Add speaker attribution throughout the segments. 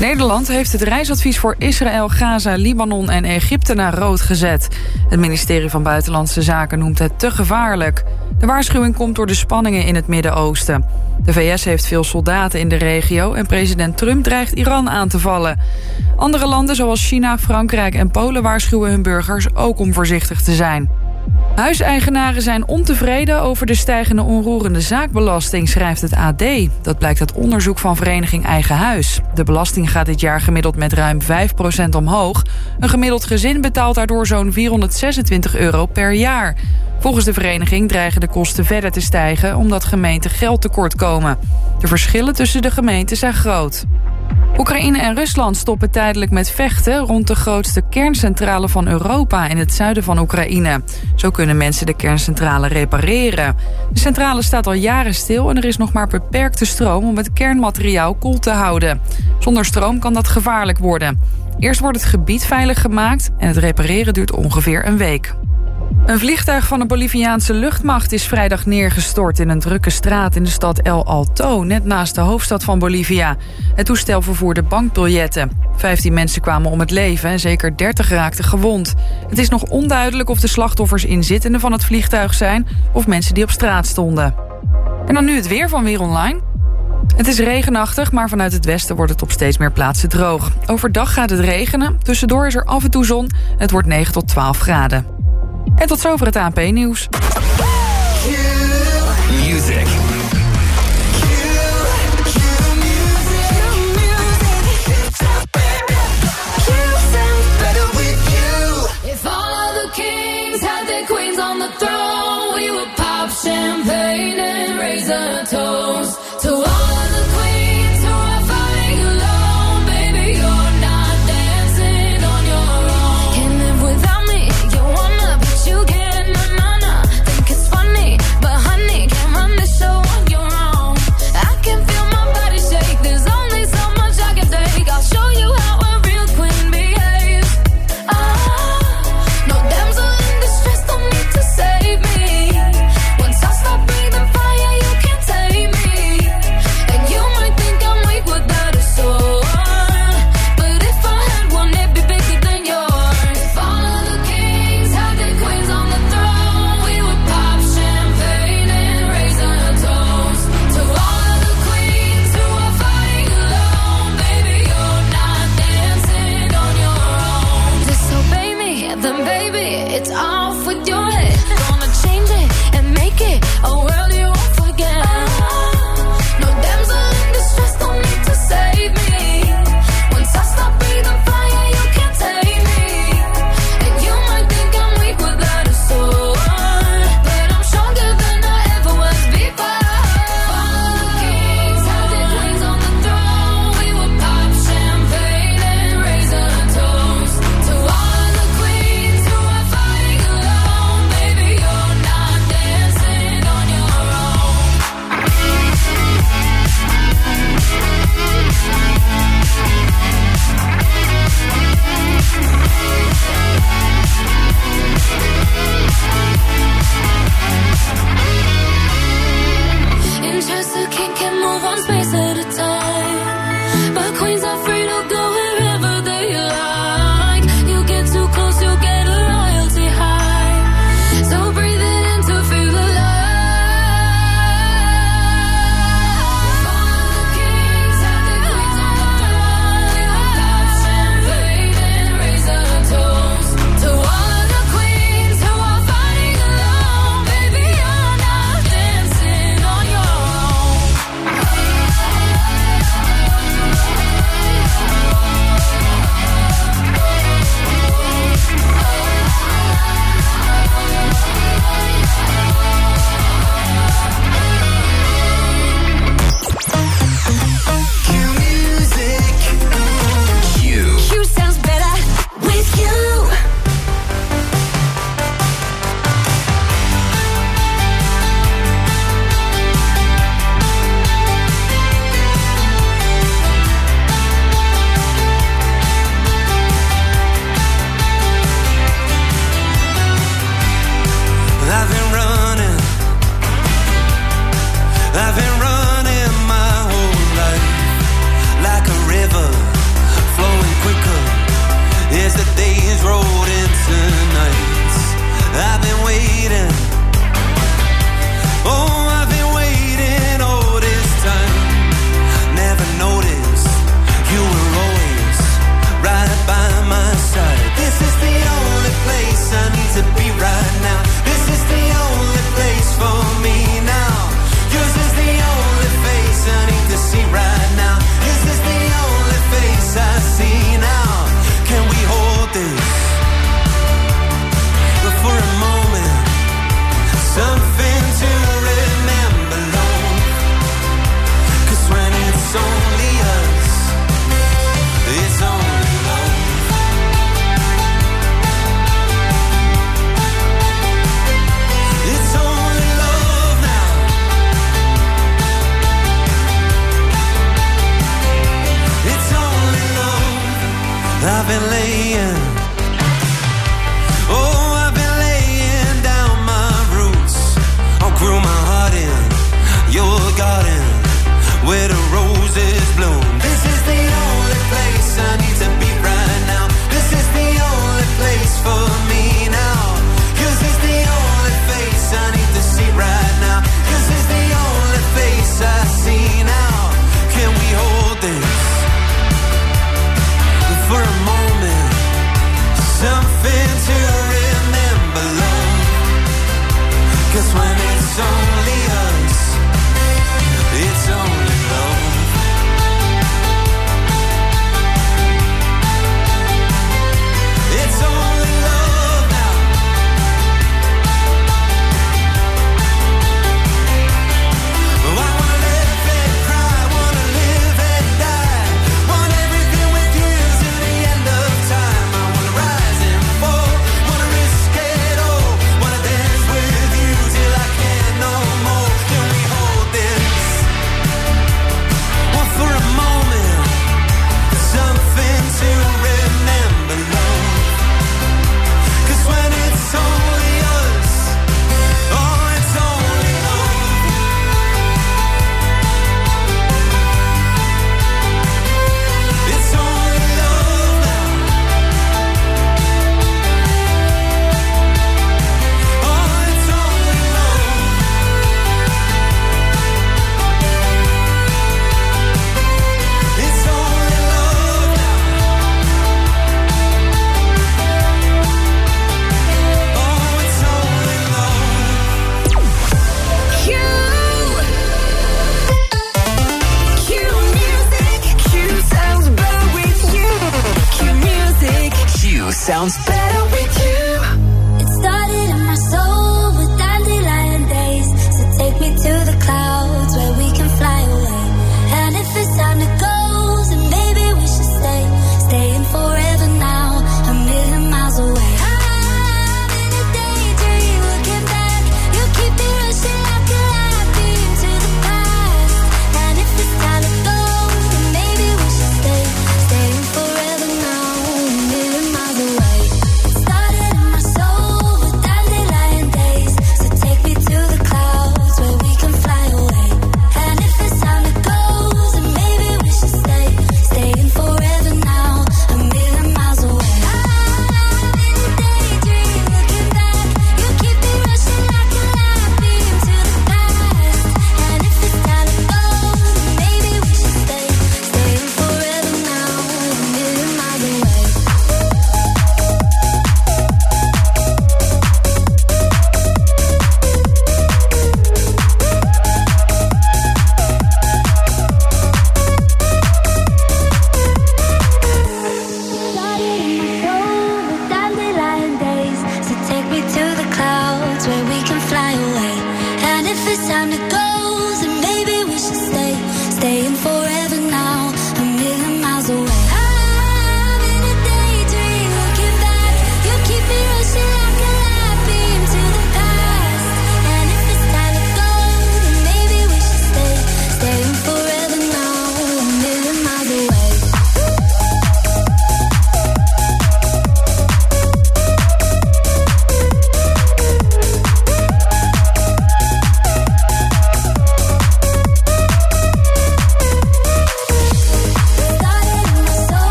Speaker 1: Nederland heeft het reisadvies voor Israël, Gaza, Libanon en Egypte naar rood gezet. Het ministerie van Buitenlandse Zaken noemt het te gevaarlijk. De waarschuwing komt door de spanningen in het Midden-Oosten. De VS heeft veel soldaten in de regio en president Trump dreigt Iran aan te vallen. Andere landen zoals China, Frankrijk en Polen waarschuwen hun burgers ook om voorzichtig te zijn. Huiseigenaren zijn ontevreden over de stijgende onroerende zaakbelasting, schrijft het AD. Dat blijkt uit onderzoek van vereniging Eigen Huis. De belasting gaat dit jaar gemiddeld met ruim 5% omhoog. Een gemiddeld gezin betaalt daardoor zo'n 426 euro per jaar. Volgens de vereniging dreigen de kosten verder te stijgen... omdat gemeenten geld tekort komen. De verschillen tussen de gemeenten zijn groot. Oekraïne en Rusland stoppen tijdelijk met vechten rond de grootste kerncentrale van Europa in het zuiden van Oekraïne. Zo kunnen mensen de kerncentrale repareren. De centrale staat al jaren stil en er is nog maar beperkte stroom om het kernmateriaal koel te houden. Zonder stroom kan dat gevaarlijk worden. Eerst wordt het gebied veilig gemaakt en het repareren duurt ongeveer een week. Een vliegtuig van de Boliviaanse luchtmacht is vrijdag neergestort in een drukke straat in de stad El Alto, net naast de hoofdstad van Bolivia. Het toestel vervoerde bankbiljetten. 15 mensen kwamen om het leven en zeker 30 raakten gewond. Het is nog onduidelijk of de slachtoffers inzittenden van het vliegtuig zijn of mensen die op straat stonden. En dan nu het weer van Weer Online. Het is regenachtig, maar vanuit het westen wordt het op steeds meer plaatsen droog. Overdag gaat het regenen, tussendoor is er af en toe zon. Het wordt 9 tot 12 graden. En tot zover het ANP-nieuws.
Speaker 2: Music.
Speaker 3: If all of the kings had their queens on the throne, we would pop champagne and raise a toast to all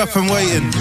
Speaker 3: earth and
Speaker 4: waiting.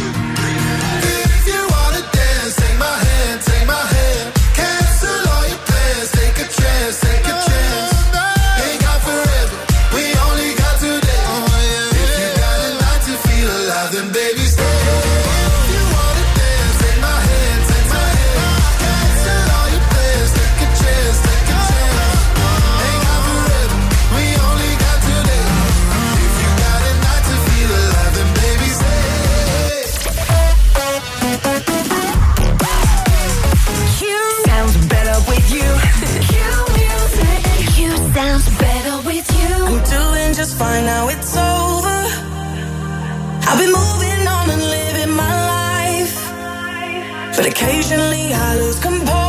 Speaker 5: just fine. Now it's over. I've been moving on and living my life, but occasionally I lose composure.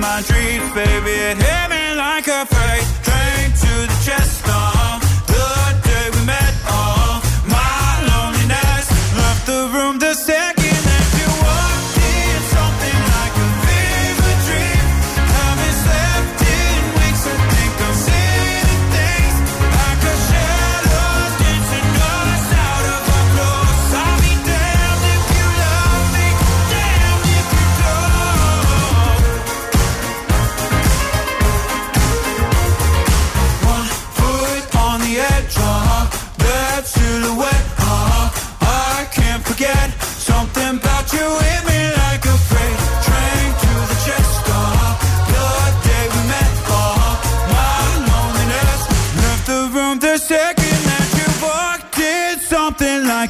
Speaker 5: my
Speaker 6: dreams, baby. It hit me like a freight train to the chest.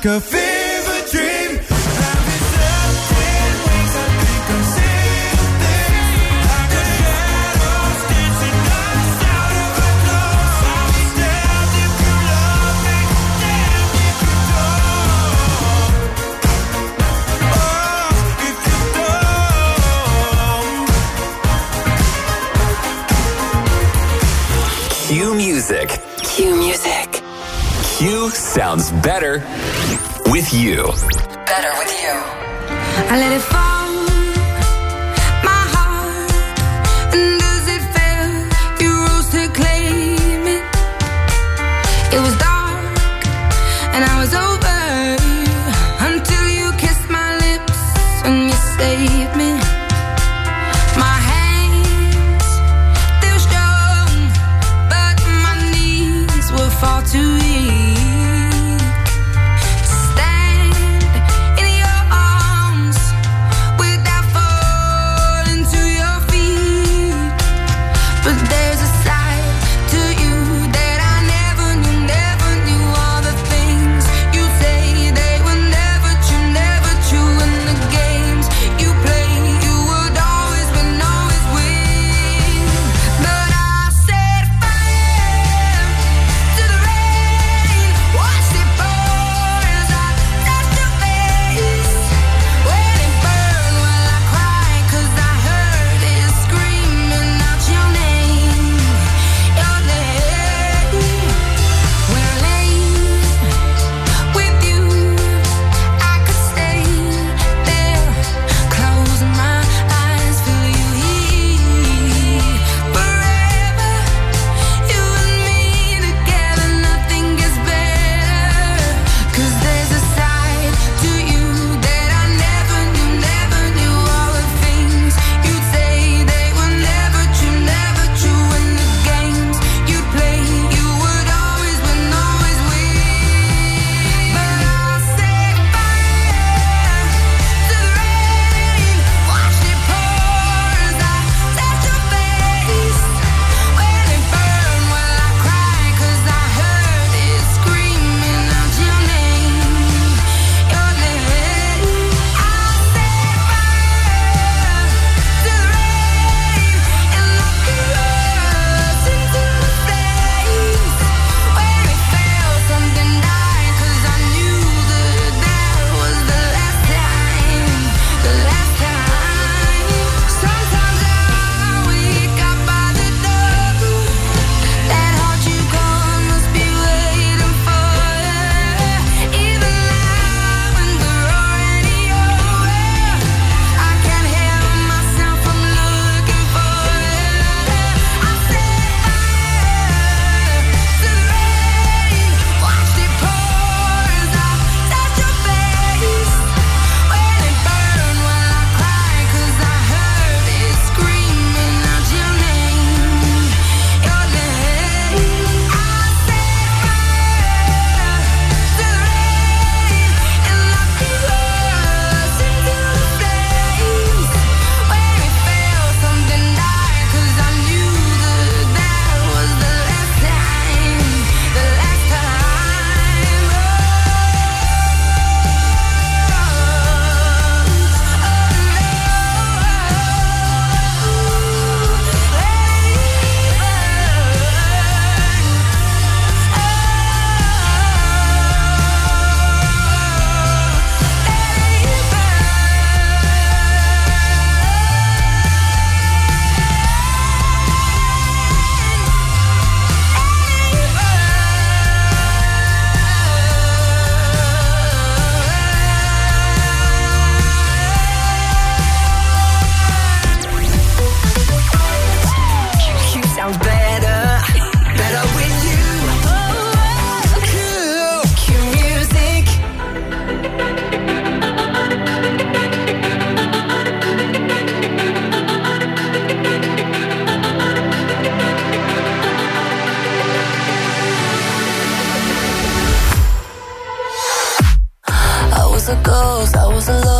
Speaker 6: like a fever dream.
Speaker 2: Q music.
Speaker 7: Q music.
Speaker 2: Q sounds better with you.
Speaker 7: Better with you.
Speaker 8: I let it fall. close, I was
Speaker 9: alone.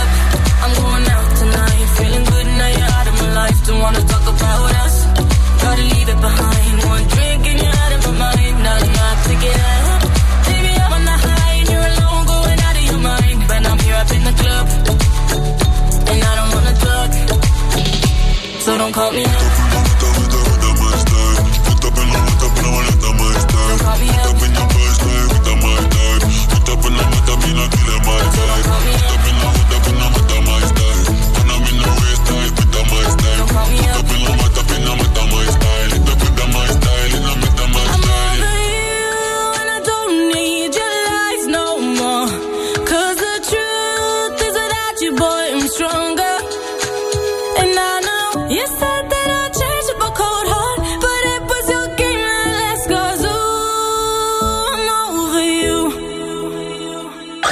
Speaker 9: don't call me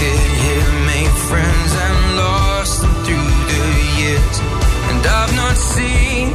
Speaker 6: it here, made friends and lost them through the years. And I've not seen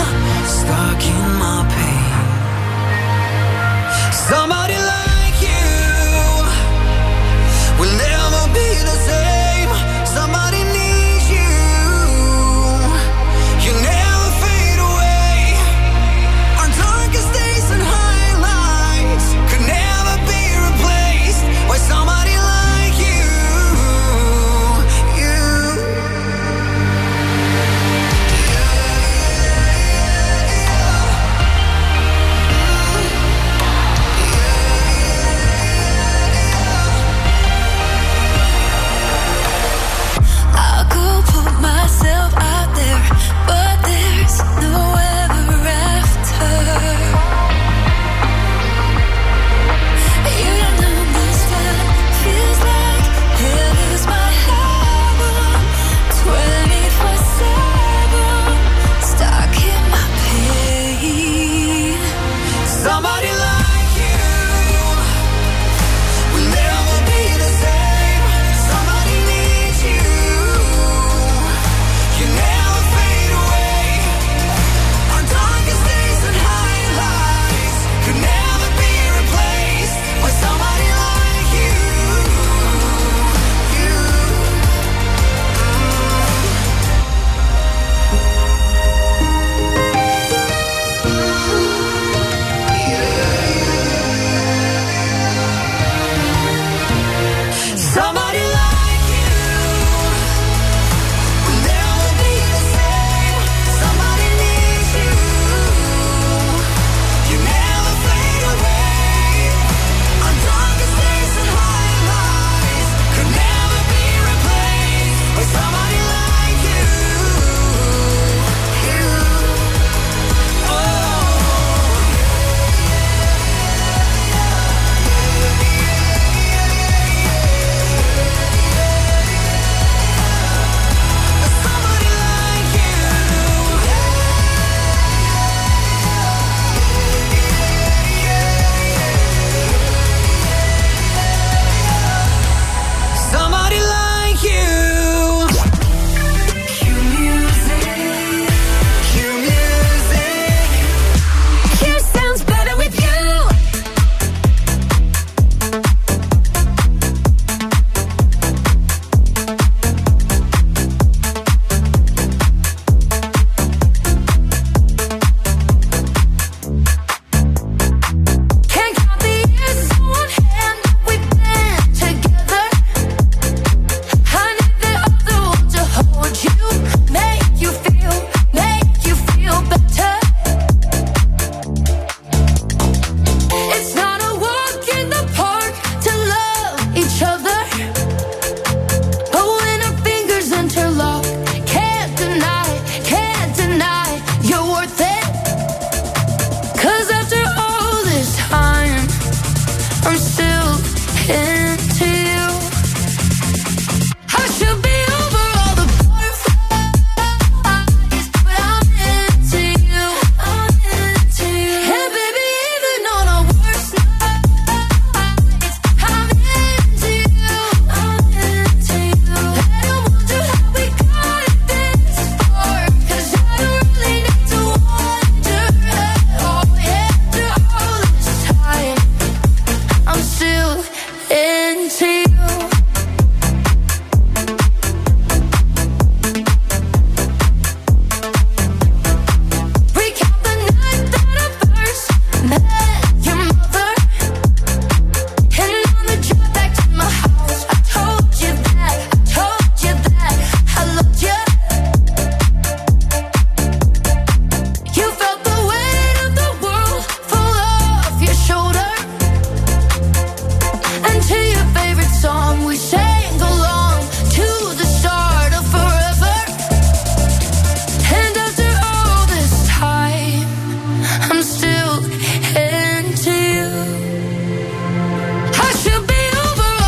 Speaker 5: stuck in my pain. Somebody